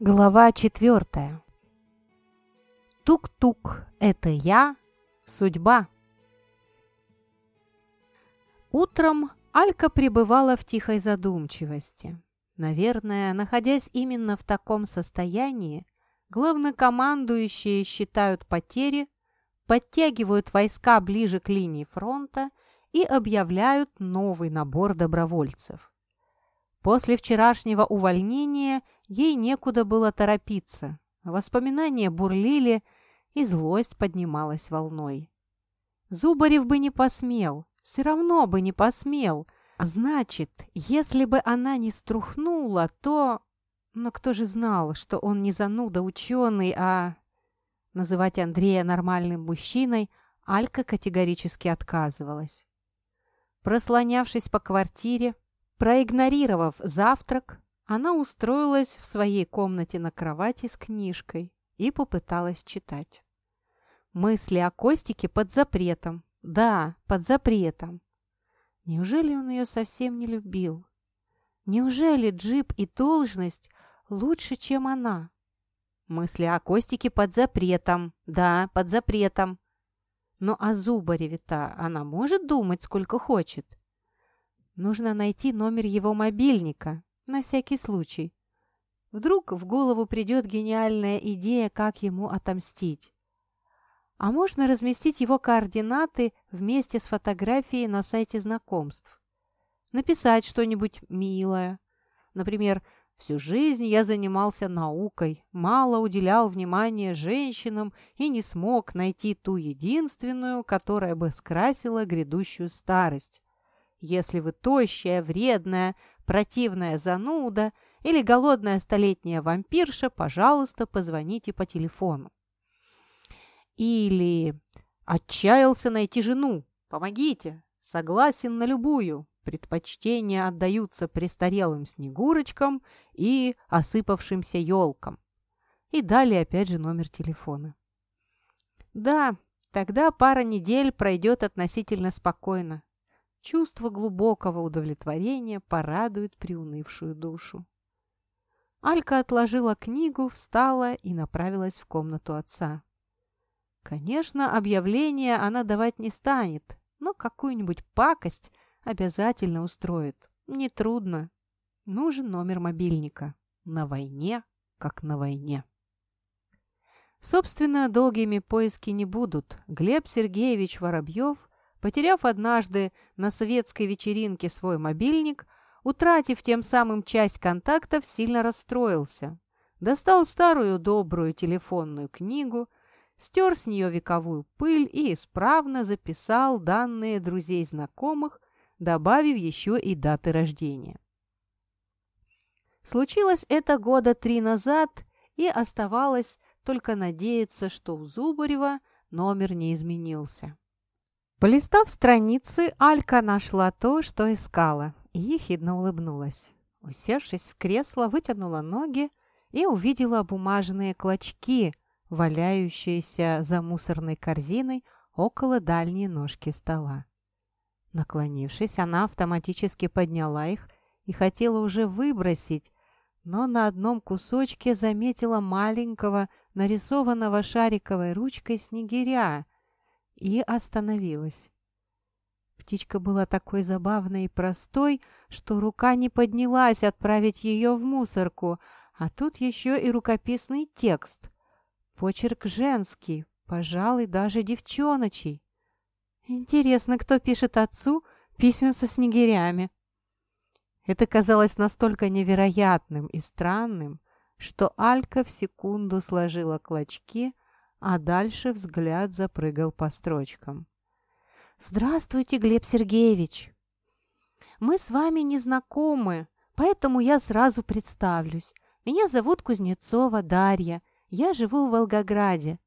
Глава четвертая. Тук-тук, это я, судьба. Утром Алька пребывала в тихой задумчивости. Наверное, находясь именно в таком состоянии, главнокомандующие считают потери, подтягивают войска ближе к линии фронта и объявляют новый набор добровольцев. После вчерашнего увольнения – Ей некуда было торопиться. Воспоминания бурлили, и злость поднималась волной. Зубарев бы не посмел, все равно бы не посмел. Значит, если бы она не струхнула, то... Но кто же знал, что он не зануда ученый, а... Называть Андрея нормальным мужчиной Алька категорически отказывалась. Прослонявшись по квартире, проигнорировав завтрак, она устроилась в своей комнате на кровати с книжкой и попыталась читать. Мысли о Костике под запретом. Да, под запретом. Неужели он ее совсем не любил? Неужели джип и должность лучше, чем она? Мысли о Костике под запретом. Да, под запретом. Но о Зубареве-то она может думать сколько хочет. Нужно найти номер его мобильника на всякий случай. Вдруг в голову придет гениальная идея, как ему отомстить. А можно разместить его координаты вместе с фотографией на сайте знакомств. Написать что-нибудь милое. Например, «Всю жизнь я занимался наукой, мало уделял внимания женщинам и не смог найти ту единственную, которая бы скрасила грядущую старость. Если вы тощая, вредная, противная зануда или голодная столетняя вампирша, пожалуйста, позвоните по телефону. Или отчаялся найти жену. Помогите. Согласен на любую. Предпочтения отдаются престарелым снегурочкам и осыпавшимся елкам. И далее опять же номер телефона. Да, тогда пара недель пройдет относительно спокойно. Чувство глубокого удовлетворения порадует приунывшую душу. Алька отложила книгу, встала и направилась в комнату отца. Конечно, объявление она давать не станет, но какую-нибудь пакость обязательно устроит. Нетрудно. Нужен номер мобильника. На войне, как на войне. Собственно, долгими поиски не будут. Глеб Сергеевич Воробьев – Потеряв однажды на советской вечеринке свой мобильник, утратив тем самым часть контактов, сильно расстроился. Достал старую добрую телефонную книгу, стер с нее вековую пыль и исправно записал данные друзей-знакомых, добавив еще и даты рождения. Случилось это года три назад, и оставалось только надеяться, что у Зубарева номер не изменился. Полистав страницы, Алька нашла то, что искала, и ехидно улыбнулась. Усевшись в кресло, вытянула ноги и увидела бумажные клочки, валяющиеся за мусорной корзиной около дальней ножки стола. Наклонившись, она автоматически подняла их и хотела уже выбросить, но на одном кусочке заметила маленького, нарисованного шариковой ручкой снегиря – и остановилась. Птичка была такой забавной и простой, что рука не поднялась отправить ее в мусорку, а тут еще и рукописный текст. Почерк женский, пожалуй, даже девчоночий. Интересно, кто пишет отцу письма со снегирями? Это казалось настолько невероятным и странным, что Алька в секунду сложила клочки, а дальше взгляд запрыгал по строчкам. «Здравствуйте, Глеб Сергеевич! Мы с вами не знакомы, поэтому я сразу представлюсь. Меня зовут Кузнецова Дарья, я живу в Волгограде.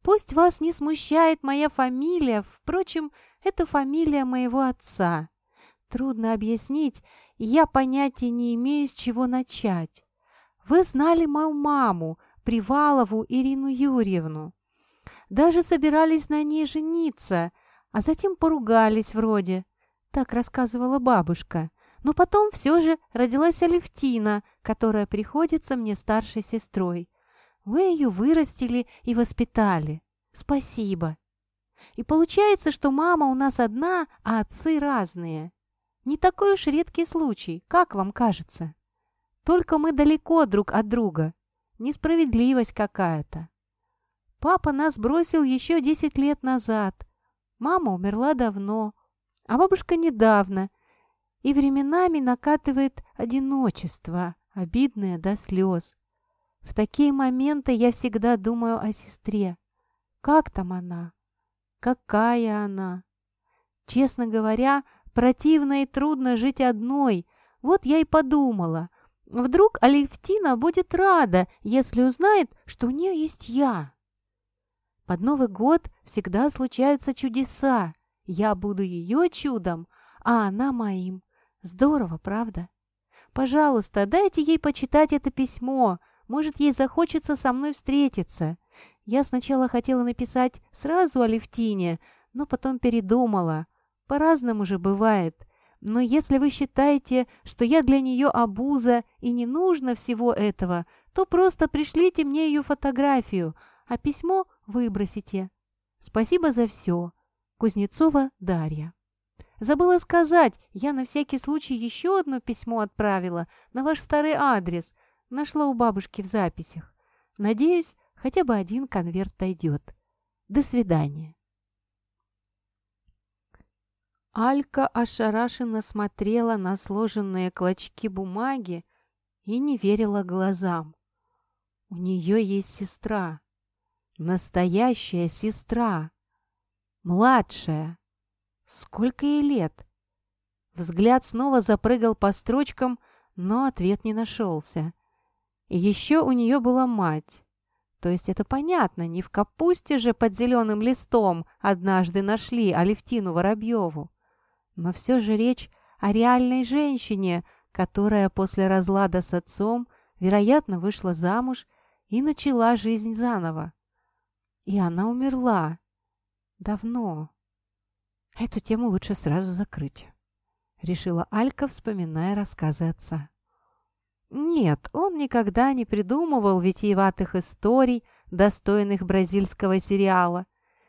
Пусть вас не смущает моя фамилия, впрочем, это фамилия моего отца. Трудно объяснить, я понятия не имею, с чего начать. Вы знали мою маму, Привалову Ирину Юрьевну. Даже собирались на ней жениться, а затем поругались вроде. Так рассказывала бабушка. Но потом все же родилась Алевтина, которая приходится мне старшей сестрой. Вы ее вырастили и воспитали. Спасибо. И получается, что мама у нас одна, а отцы разные. Не такой уж редкий случай, как вам кажется? Только мы далеко друг от друга. Несправедливость какая-то. Папа нас бросил еще десять лет назад. Мама умерла давно, а бабушка недавно. И временами накатывает одиночество, обидное до слез. В такие моменты я всегда думаю о сестре. Как там она? Какая она? Честно говоря, противно и трудно жить одной. Вот я и подумала. Вдруг Алевтина будет рада, если узнает, что у нее есть я. Под Новый год всегда случаются чудеса. Я буду ее чудом, а она моим. Здорово, правда? Пожалуйста, дайте ей почитать это письмо. Может, ей захочется со мной встретиться. Я сначала хотела написать сразу о Левтине, но потом передумала. По-разному же бывает. Но если вы считаете, что я для нее обуза и не нужно всего этого, то просто пришлите мне ее фотографию, а письмо выбросите. Спасибо за все. Кузнецова Дарья. Забыла сказать, я на всякий случай еще одно письмо отправила на ваш старый адрес. Нашла у бабушки в записях. Надеюсь, хотя бы один конверт дойдет. До свидания. Алька ошарашенно смотрела на сложенные клочки бумаги и не верила глазам. У нее есть сестра. Настоящая сестра. Младшая. Сколько ей лет? Взгляд снова запрыгал по строчкам, но ответ не нашелся. Еще у нее была мать. То есть это понятно, не в капусте же под зеленым листом однажды нашли Алевтину Воробьеву. Но все же речь о реальной женщине, которая после разлада с отцом, вероятно, вышла замуж и начала жизнь заново. И она умерла. Давно. Эту тему лучше сразу закрыть, решила Алька, вспоминая рассказы отца. Нет, он никогда не придумывал витиеватых историй, достойных бразильского сериала.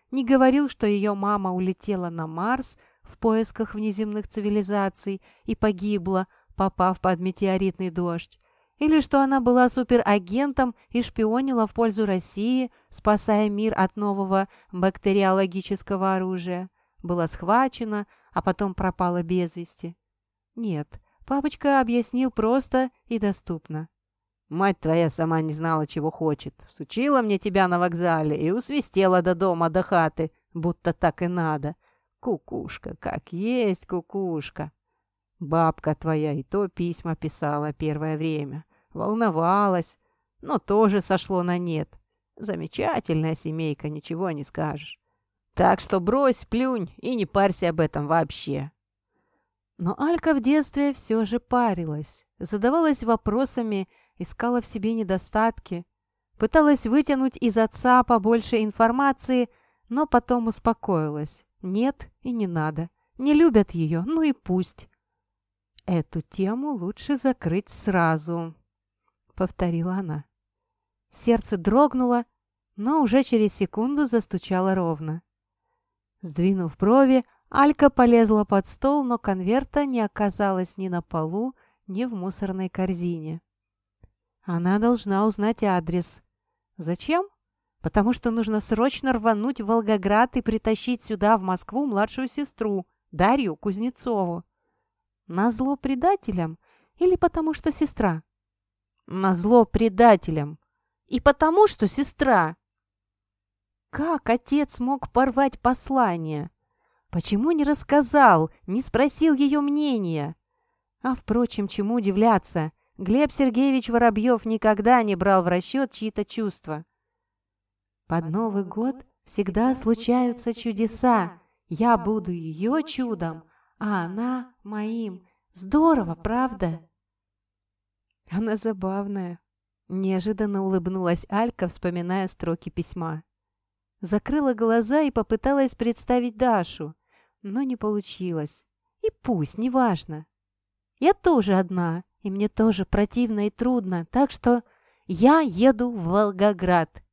Не говорил, что ее мама улетела на Марс в поисках внеземных цивилизаций и погибла, попав под метеоритный дождь. Или что она была суперагентом и шпионила в пользу России, спасая мир от нового бактериологического оружия. Была схвачена, а потом пропала без вести. Нет, Папочка объяснил просто и доступно. «Мать твоя сама не знала, чего хочет. Сучила мне тебя на вокзале и усвистела до дома, до хаты, будто так и надо. Кукушка, как есть кукушка. Бабка твоя и то письма писала первое время. Волновалась, но тоже сошло на нет. Замечательная семейка, ничего не скажешь. Так что брось, плюнь и не парься об этом вообще. Но Алька в детстве все же парилась, задавалась вопросами, искала в себе недостатки, пыталась вытянуть из отца побольше информации, но потом успокоилась. Нет и не надо. Не любят ее, ну и пусть. «Эту тему лучше закрыть сразу», — повторила она. Сердце дрогнуло, но уже через секунду застучало ровно. Сдвинув брови, Алька полезла под стол, но конверта не оказалось ни на полу, ни в мусорной корзине. Она должна узнать адрес. Зачем? Потому что нужно срочно рвануть в Волгоград и притащить сюда, в Москву, младшую сестру, Дарью Кузнецову. Назло предателям или потому что сестра? Назло предателям. И потому что сестра. Как отец мог порвать послание? Почему не рассказал, не спросил ее мнения? А, впрочем, чему удивляться? Глеб Сергеевич Воробьев никогда не брал в расчет чьи-то чувства. Под Новый год всегда случаются чудеса. Я буду ее чудом, а она моим. Здорово, правда? Она забавная. Неожиданно улыбнулась Алька, вспоминая строки письма. Закрыла глаза и попыталась представить Дашу но не получилось. И пусть, неважно. Я тоже одна, И мне тоже противно и трудно, так что я еду в Волгоград.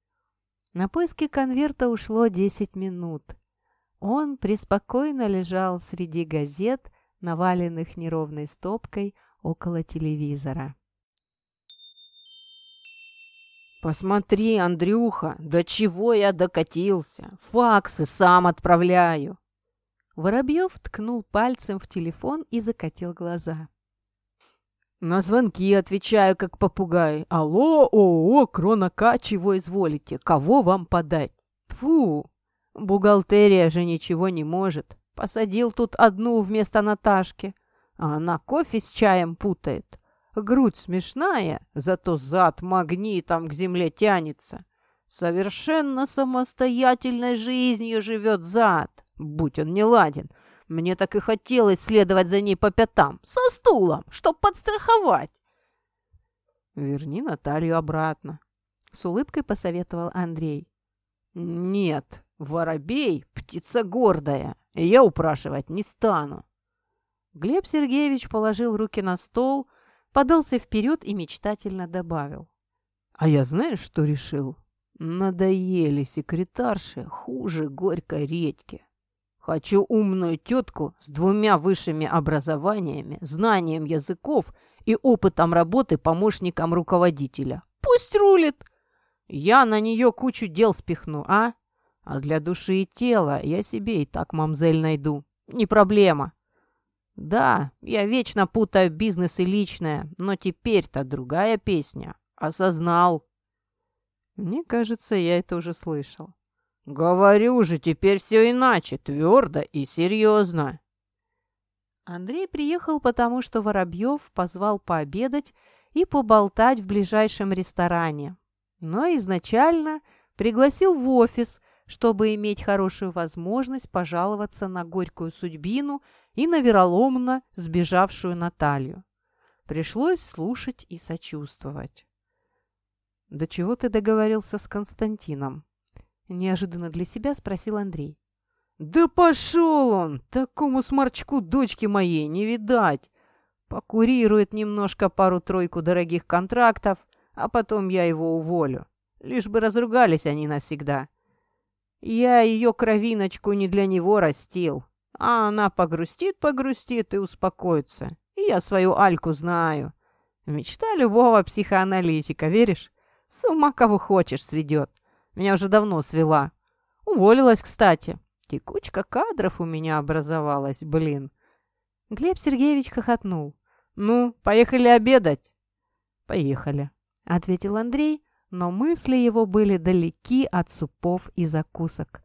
На поиски конверта ушло 10 минут. Он преспокойно лежал среди газет, наваленных неровной стопкой около телевизора. «Посмотри, Андрюха, до чего я докатился! Факсы сам отправляю!» Воробьев ткнул пальцем в телефон и закатил глаза. «На звонки отвечаю, как попугай. Алло, ООО, Кронака, чего изволите? Кого вам подать? Фу, бухгалтерия же ничего не может. Посадил тут одну вместо Наташки, а она кофе с чаем путает. Грудь смешная, зато зад магнитом к земле тянется. Совершенно самостоятельной жизнью живет зад, будь он не ладен. Мне так и хотелось следовать за ней по пятам, со стулом, чтоб подстраховать. «Верни Наталью обратно», — с улыбкой посоветовал Андрей. «Нет, воробей — птица гордая, и я упрашивать не стану». Глеб Сергеевич положил руки на стол, — подался вперед и мечтательно добавил. «А я знаешь, что решил? Надоели секретарши хуже горькой редьки. Хочу умную тетку с двумя высшими образованиями, знанием языков и опытом работы помощником руководителя. Пусть рулит! Я на нее кучу дел спихну, а? А для души и тела я себе и так мамзель найду. Не проблема. Да, я вечно путаю бизнес и личное, но теперь-то другая песня. Осознал. Мне кажется, я это уже слышал. Говорю же, теперь все иначе, твердо и серьезно. Андрей приехал, потому что Воробьев позвал пообедать и поболтать в ближайшем ресторане. Но изначально пригласил в офис, чтобы иметь хорошую возможность пожаловаться на горькую судьбину и на вероломно сбежавшую Наталью. Пришлось слушать и сочувствовать. «До чего ты договорился с Константином?» Неожиданно для себя спросил Андрей. «Да пошел он! Такому сморчку дочки моей не видать! Покурирует немножко пару-тройку дорогих контрактов, а потом я его уволю. Лишь бы разругались они навсегда. Я ее кровиночку не для него растил, а она погрустит-погрустит и успокоится. И я свою Альку знаю. Мечта любого психоаналитика, веришь? С ума кого хочешь сведет. Меня уже давно свела. Уволилась, кстати. Текучка кадров у меня образовалась, блин. Глеб Сергеевич хохотнул. «Ну, поехали обедать?» «Поехали», — ответил Андрей, но мысли его были далеки от супов и закусок.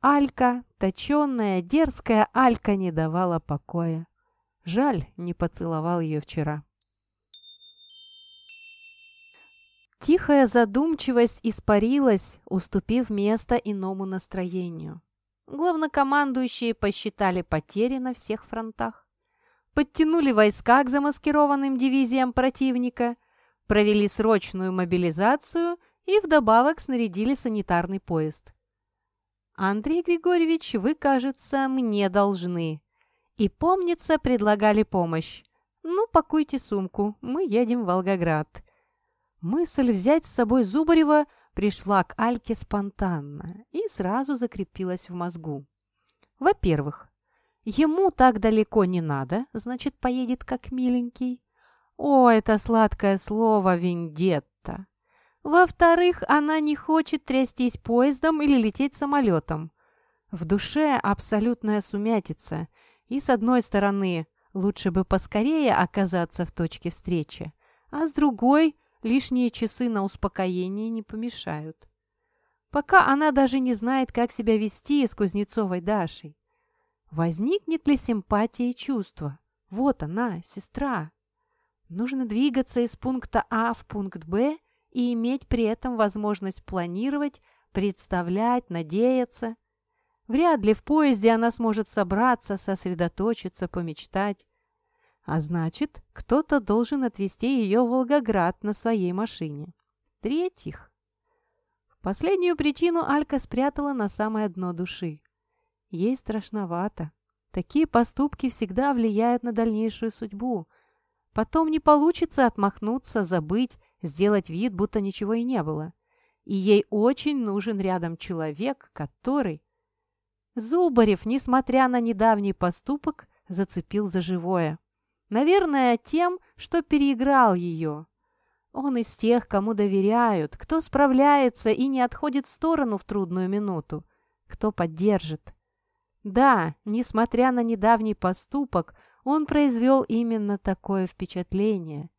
Алька, точенная, дерзкая Алька не давала покоя. Жаль, не поцеловал ее вчера. Тихая задумчивость испарилась, уступив место иному настроению. Главнокомандующие посчитали потери на всех фронтах, подтянули войска к замаскированным дивизиям противника, провели срочную мобилизацию и вдобавок снарядили санитарный поезд. «Андрей Григорьевич, вы, кажется, мне должны». И, помнится, предлагали помощь. «Ну, пакуйте сумку, мы едем в Волгоград». Мысль взять с собой Зубарева пришла к Альке спонтанно и сразу закрепилась в мозгу. Во-первых, ему так далеко не надо, значит, поедет как миленький. О, это сладкое слово «вендетта». Во-вторых, она не хочет трястись поездом или лететь самолетом. В душе абсолютная сумятица. И с одной стороны, лучше бы поскорее оказаться в точке встречи, а с другой, лишние часы на успокоение не помешают. Пока она даже не знает, как себя вести с Кузнецовой Дашей. Возникнет ли симпатия и чувство? Вот она, сестра. Нужно двигаться из пункта А в пункт Б – и иметь при этом возможность планировать, представлять, надеяться. Вряд ли в поезде она сможет собраться, сосредоточиться, помечтать. А значит, кто-то должен отвезти ее в Волгоград на своей машине. В-третьих, последнюю причину Алька спрятала на самое дно души. Ей страшновато. Такие поступки всегда влияют на дальнейшую судьбу. Потом не получится отмахнуться, забыть, сделать вид, будто ничего и не было. И ей очень нужен рядом человек, который... Зубарев, несмотря на недавний поступок, зацепил за живое. Наверное, тем, что переиграл ее. Он из тех, кому доверяют, кто справляется и не отходит в сторону в трудную минуту, кто поддержит. Да, несмотря на недавний поступок, он произвел именно такое впечатление.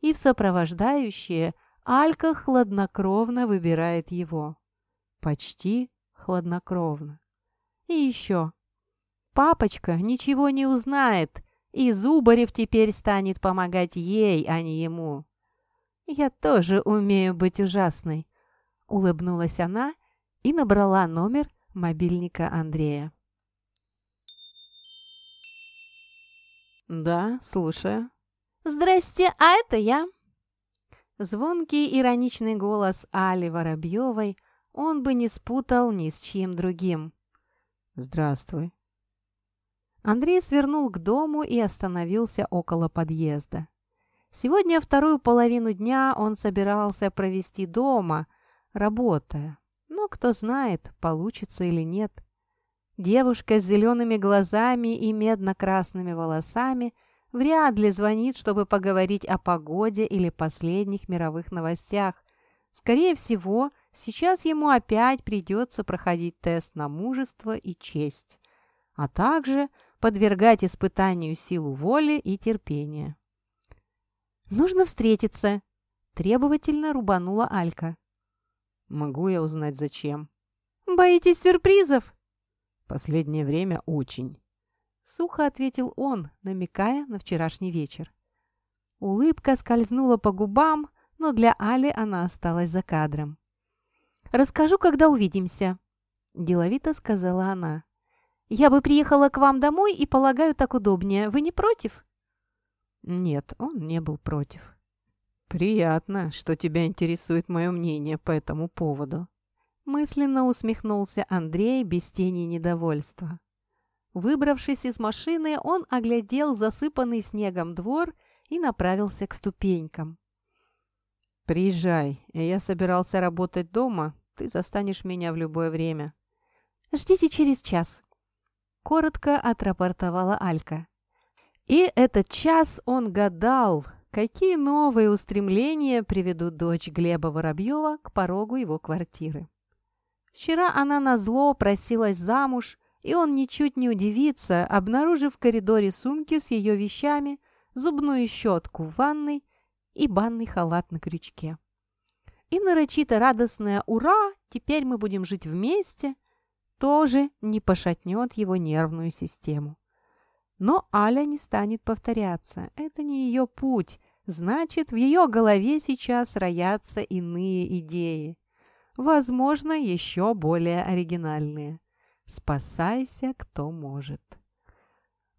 И в сопровождающее Алька хладнокровно выбирает его. Почти хладнокровно. И еще. Папочка ничего не узнает, и Зубарев теперь станет помогать ей, а не ему. «Я тоже умею быть ужасной», — улыбнулась она и набрала номер мобильника Андрея. «Да, слушаю». «Здрасте, а это я». Звонкий ироничный голос Али Воробьевой он бы не спутал ни с чьим другим. «Здравствуй». Андрей свернул к дому и остановился около подъезда. Сегодня вторую половину дня он собирался провести дома, работая. Но кто знает, получится или нет. Девушка с зелеными глазами и медно-красными волосами вряд ли звонит, чтобы поговорить о погоде или последних мировых новостях. Скорее всего, сейчас ему опять придется проходить тест на мужество и честь, а также подвергать испытанию силу воли и терпения. «Нужно встретиться!» – требовательно рубанула Алька. «Могу я узнать, зачем?» «Боитесь сюрпризов?» «Последнее время очень», — сухо ответил он, намекая на вчерашний вечер. Улыбка скользнула по губам, но для Али она осталась за кадром. «Расскажу, когда увидимся», — деловито сказала она. «Я бы приехала к вам домой и, полагаю, так удобнее. Вы не против?» Нет, он не был против. «Приятно, что тебя интересует мое мнение по этому поводу», Мысленно усмехнулся Андрей без тени недовольства. Выбравшись из машины, он оглядел засыпанный снегом двор и направился к ступенькам. «Приезжай, я собирался работать дома, ты застанешь меня в любое время». «Ждите через час», — коротко отрапортовала Алька. И этот час он гадал, какие новые устремления приведут дочь Глеба Воробьева к порогу его квартиры. Вчера она назло просилась замуж, и он ничуть не удивится, обнаружив в коридоре сумки с ее вещами, зубную щетку в ванной и банный халат на крючке. И нарочито радостное «Ура! Теперь мы будем жить вместе!» Тоже не пошатнет его нервную систему. Но Аля не станет повторяться. Это не ее путь. Значит, в ее голове сейчас роятся иные идеи возможно, еще более оригинальные. Спасайся, кто может.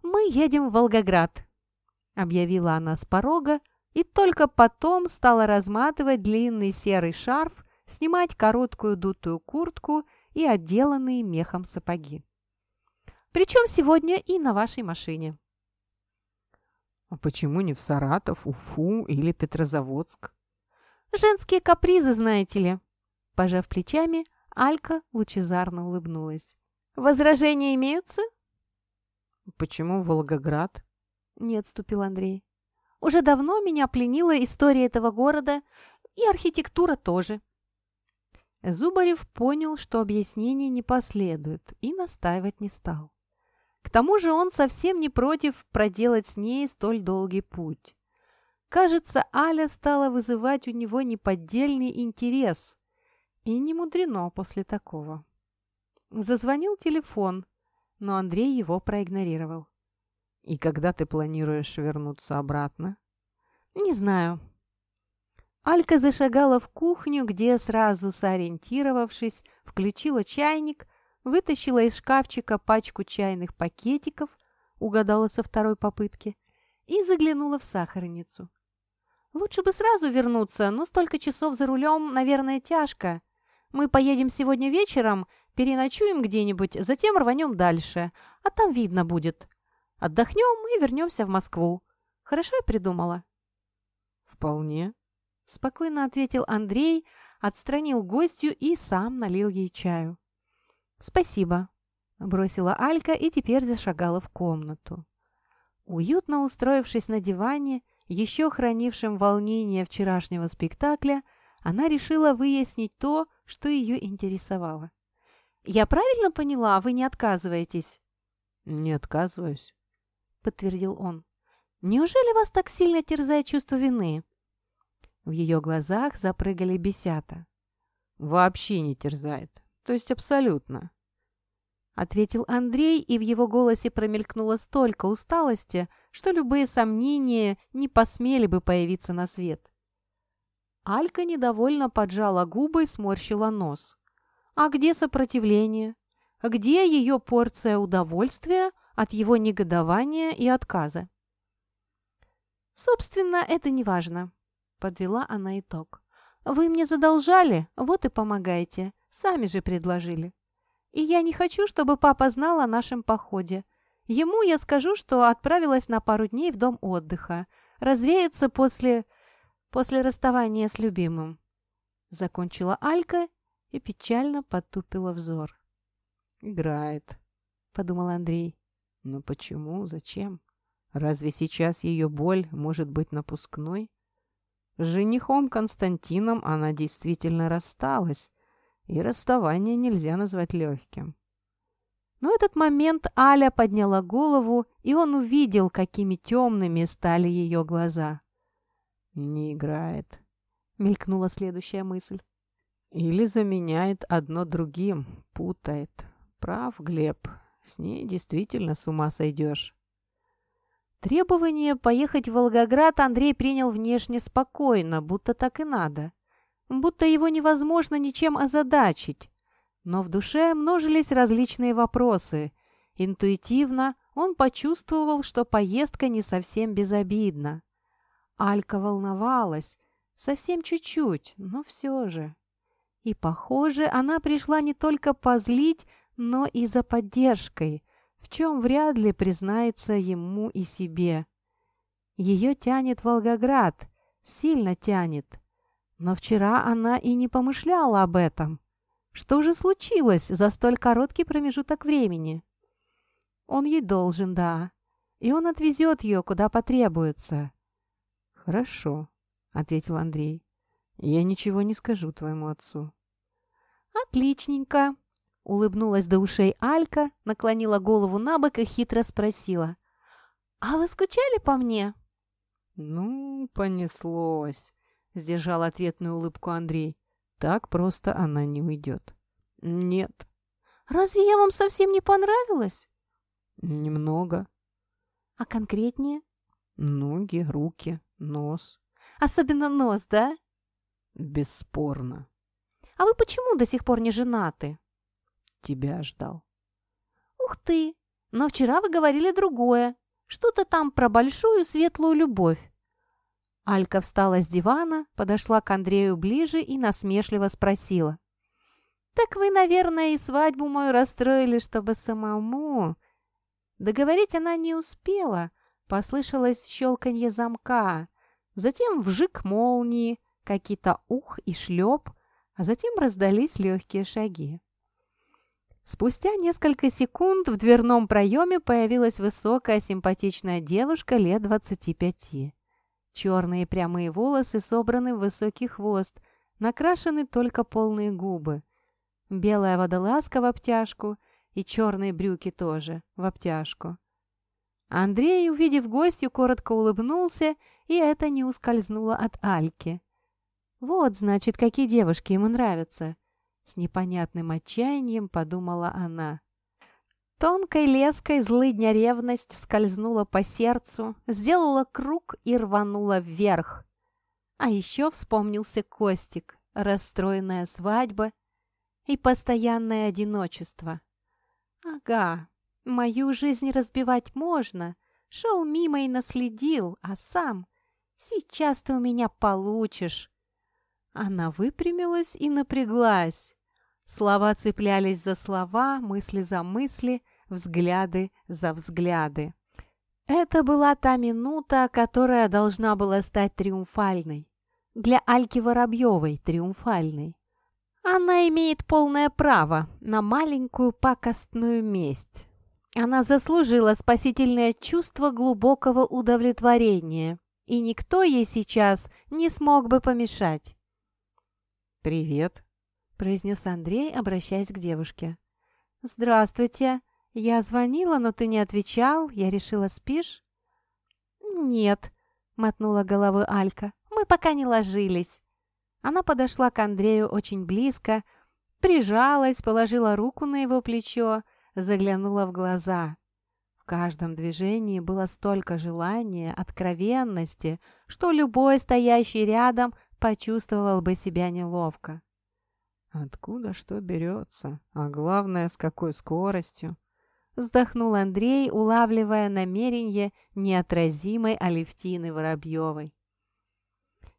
«Мы едем в Волгоград», — объявила она с порога, и только потом стала разматывать длинный серый шарф, снимать короткую дутую куртку и отделанные мехом сапоги. «Причем сегодня и на вашей машине». «А почему не в Саратов, Уфу или Петрозаводск?» «Женские капризы, знаете ли», Пожав плечами, Алька лучезарно улыбнулась. «Возражения имеются?» «Почему Волгоград?» Не отступил Андрей. «Уже давно меня пленила история этого города, и архитектура тоже». Зубарев понял, что объяснений не последует, и настаивать не стал. К тому же он совсем не против проделать с ней столь долгий путь. Кажется, Аля стала вызывать у него неподдельный интерес, и не мудрено после такого. Зазвонил телефон, но Андрей его проигнорировал. «И когда ты планируешь вернуться обратно?» «Не знаю». Алька зашагала в кухню, где, сразу сориентировавшись, включила чайник, вытащила из шкафчика пачку чайных пакетиков, угадала со второй попытки, и заглянула в сахарницу. «Лучше бы сразу вернуться, но столько часов за рулем, наверное, тяжко. Мы поедем сегодня вечером, переночуем где-нибудь, затем рванем дальше, а там видно будет. Отдохнем и вернемся в Москву. Хорошо я придумала?» «Вполне», — спокойно ответил Андрей, отстранил гостью и сам налил ей чаю. «Спасибо», — бросила Алька и теперь зашагала в комнату. Уютно устроившись на диване, еще хранившем волнение вчерашнего спектакля, она решила выяснить то, что ее интересовало. «Я правильно поняла, вы не отказываетесь?» «Не отказываюсь», — подтвердил он. «Неужели вас так сильно терзает чувство вины?» В ее глазах запрыгали бесята. «Вообще не терзает. То есть абсолютно», — ответил Андрей, и в его голосе промелькнуло столько усталости, что любые сомнения не посмели бы появиться на свет. Алька недовольно поджала губы и сморщила нос. «А где сопротивление? Где ее порция удовольствия от его негодования и отказа?» «Собственно, это не важно», — подвела она итог. «Вы мне задолжали, вот и помогайте. Сами же предложили. И я не хочу, чтобы папа знал о нашем походе. Ему я скажу, что отправилась на пару дней в дом отдыха. Развеяться после... после расставания с любимым». Закончила Алька и печально потупила взор. «Играет», — подумал Андрей. «Но почему? Зачем? Разве сейчас ее боль может быть напускной?» С женихом Константином она действительно рассталась, и расставание нельзя назвать легким. Но в этот момент Аля подняла голову, и он увидел, какими темными стали ее глаза. «Не играет», — мелькнула следующая мысль. «Или заменяет одно другим, путает. Прав, Глеб, с ней действительно с ума сойдешь». Требование поехать в Волгоград Андрей принял внешне спокойно, будто так и надо. Будто его невозможно ничем озадачить. Но в душе множились различные вопросы. Интуитивно он почувствовал, что поездка не совсем безобидна. Алька волновалась, совсем чуть-чуть, но все же. И, похоже, она пришла не только позлить, но и за поддержкой – в чем вряд ли признается ему и себе. Ее тянет Волгоград, сильно тянет. Но вчера она и не помышляла об этом. Что же случилось за столь короткий промежуток времени? Он ей должен, да, и он отвезет ее, куда потребуется. «Хорошо», — ответил Андрей. «Я ничего не скажу твоему отцу». «Отличненько», Улыбнулась до ушей Алька, наклонила голову на бок и хитро спросила. «А вы скучали по мне?» «Ну, понеслось», — сдержал ответную улыбку Андрей. «Так просто она не уйдет». «Нет». «Разве я вам совсем не понравилась?» «Немного». «А конкретнее?» «Ноги, руки, нос». «Особенно нос, да?» «Бесспорно». «А вы почему до сих пор не женаты?» Тебя ждал». «Ух ты! Но вчера вы говорили другое. Что-то там про большую светлую любовь». Алька встала с дивана, подошла к Андрею ближе и насмешливо спросила. «Так вы, наверное, и свадьбу мою расстроили, чтобы самому...» Договорить она не успела. Послышалось щелканье замка. Затем вжик молнии, какие-то ух и шлеп, а затем раздались легкие шаги. Спустя несколько секунд в дверном проеме появилась высокая симпатичная девушка лет 25. Черные прямые волосы собраны в высокий хвост, накрашены только полные губы. Белая водолазка в обтяжку и черные брюки тоже в обтяжку. Андрей, увидев гостью, коротко улыбнулся, и это не ускользнуло от Альки. Вот, значит, какие девушки ему нравятся. С непонятным отчаянием подумала она. Тонкой леской злыдня ревность скользнула по сердцу, сделала круг и рванула вверх. А еще вспомнился Костик, расстроенная свадьба и постоянное одиночество. Ага, мою жизнь разбивать можно. Шел мимо и наследил, а сам... Сейчас ты у меня получишь. Она выпрямилась и напряглась. Слова цеплялись за слова, мысли за мысли, взгляды за взгляды. Это была та минута, которая должна была стать триумфальной. Для Альки Воробьевой триумфальной. Она имеет полное право на маленькую пакостную месть. Она заслужила спасительное чувство глубокого удовлетворения, и никто ей сейчас не смог бы помешать. «Привет», — произнес Андрей, обращаясь к девушке. «Здравствуйте. Я звонила, но ты не отвечал. Я решила, спишь?» «Нет», — мотнула головой Алька. «Мы пока не ложились». Она подошла к Андрею очень близко, прижалась, положила руку на его плечо, заглянула в глаза. В каждом движении было столько желания, откровенности, что любой, стоящий рядом, почувствовал бы себя неловко. «Откуда что берется? А главное, с какой скоростью?» Вздохнул Андрей, улавливая намерение неотразимой Алевтины Воробьевой.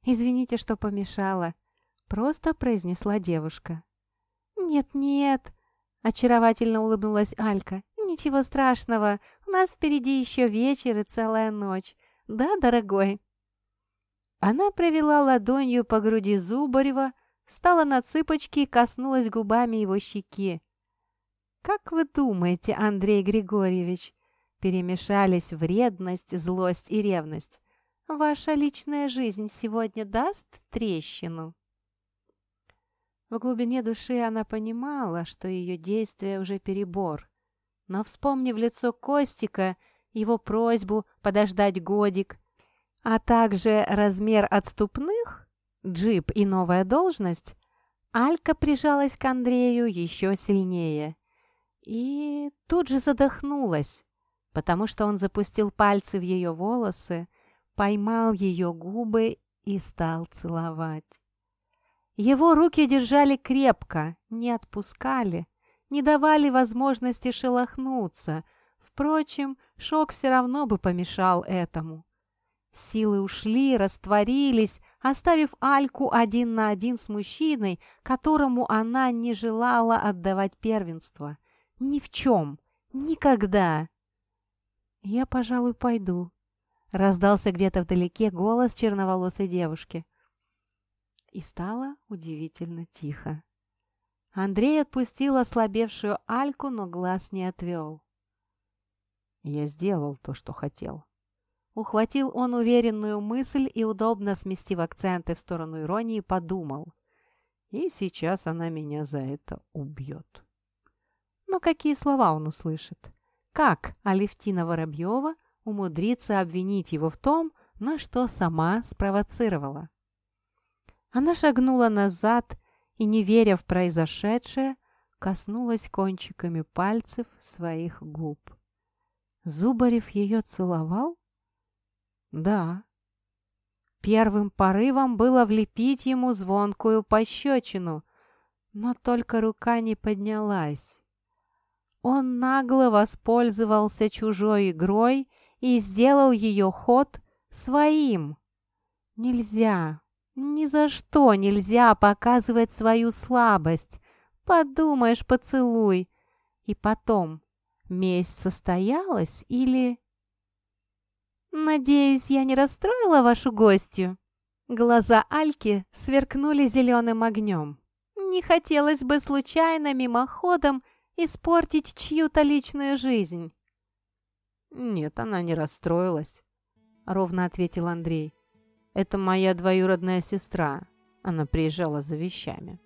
«Извините, что помешала», — просто произнесла девушка. «Нет-нет», — очаровательно улыбнулась Алька. «Ничего страшного, у нас впереди еще вечер и целая ночь. Да, дорогой?» Она провела ладонью по груди Зубарева, встала на цыпочки и коснулась губами его щеки. «Как вы думаете, Андрей Григорьевич?» Перемешались вредность, злость и ревность. Ваша личная жизнь сегодня даст трещину?» В глубине души она понимала, что ее действие уже перебор. Но, вспомнив лицо Костика, его просьбу подождать годик, а также размер отступных, джип и новая должность, Алька прижалась к Андрею еще сильнее. И тут же задохнулась, потому что он запустил пальцы в ее волосы, поймал ее губы и стал целовать. Его руки держали крепко, не отпускали, не давали возможности шелохнуться. Впрочем, шок все равно бы помешал этому. Силы ушли, растворились, оставив Альку один на один с мужчиной, которому она не желала отдавать первенство. Ни в чем. Никогда. «Я, пожалуй, пойду», Раздался где-то вдалеке голос черноволосой девушки. И стало удивительно тихо. Андрей отпустил ослабевшую Альку, но глаз не отвел. «Я сделал то, что хотел». Ухватил он уверенную мысль и, удобно сместив акценты в сторону иронии, подумал. «И сейчас она меня за это убьет». Но какие слова он услышит? Как Алевтина Воробьева – умудриться обвинить его в том, на что сама спровоцировала. Она шагнула назад и, не веря в произошедшее, коснулась кончиками пальцев своих губ. Зубарев ее целовал? Да. Первым порывом было влепить ему звонкую пощечину, но только рука не поднялась. Он нагло воспользовался чужой игрой и сделал ее ход своим. Нельзя, ни за что нельзя показывать свою слабость. Подумаешь, поцелуй. И потом, месть состоялась или... «Надеюсь, я не расстроила вашу гостью?» Глаза Альки сверкнули зеленым огнем. «Не хотелось бы случайно мимоходом испортить чью-то личную жизнь». «Нет, она не расстроилась», — ровно ответил Андрей. «Это моя двоюродная сестра. Она приезжала за вещами».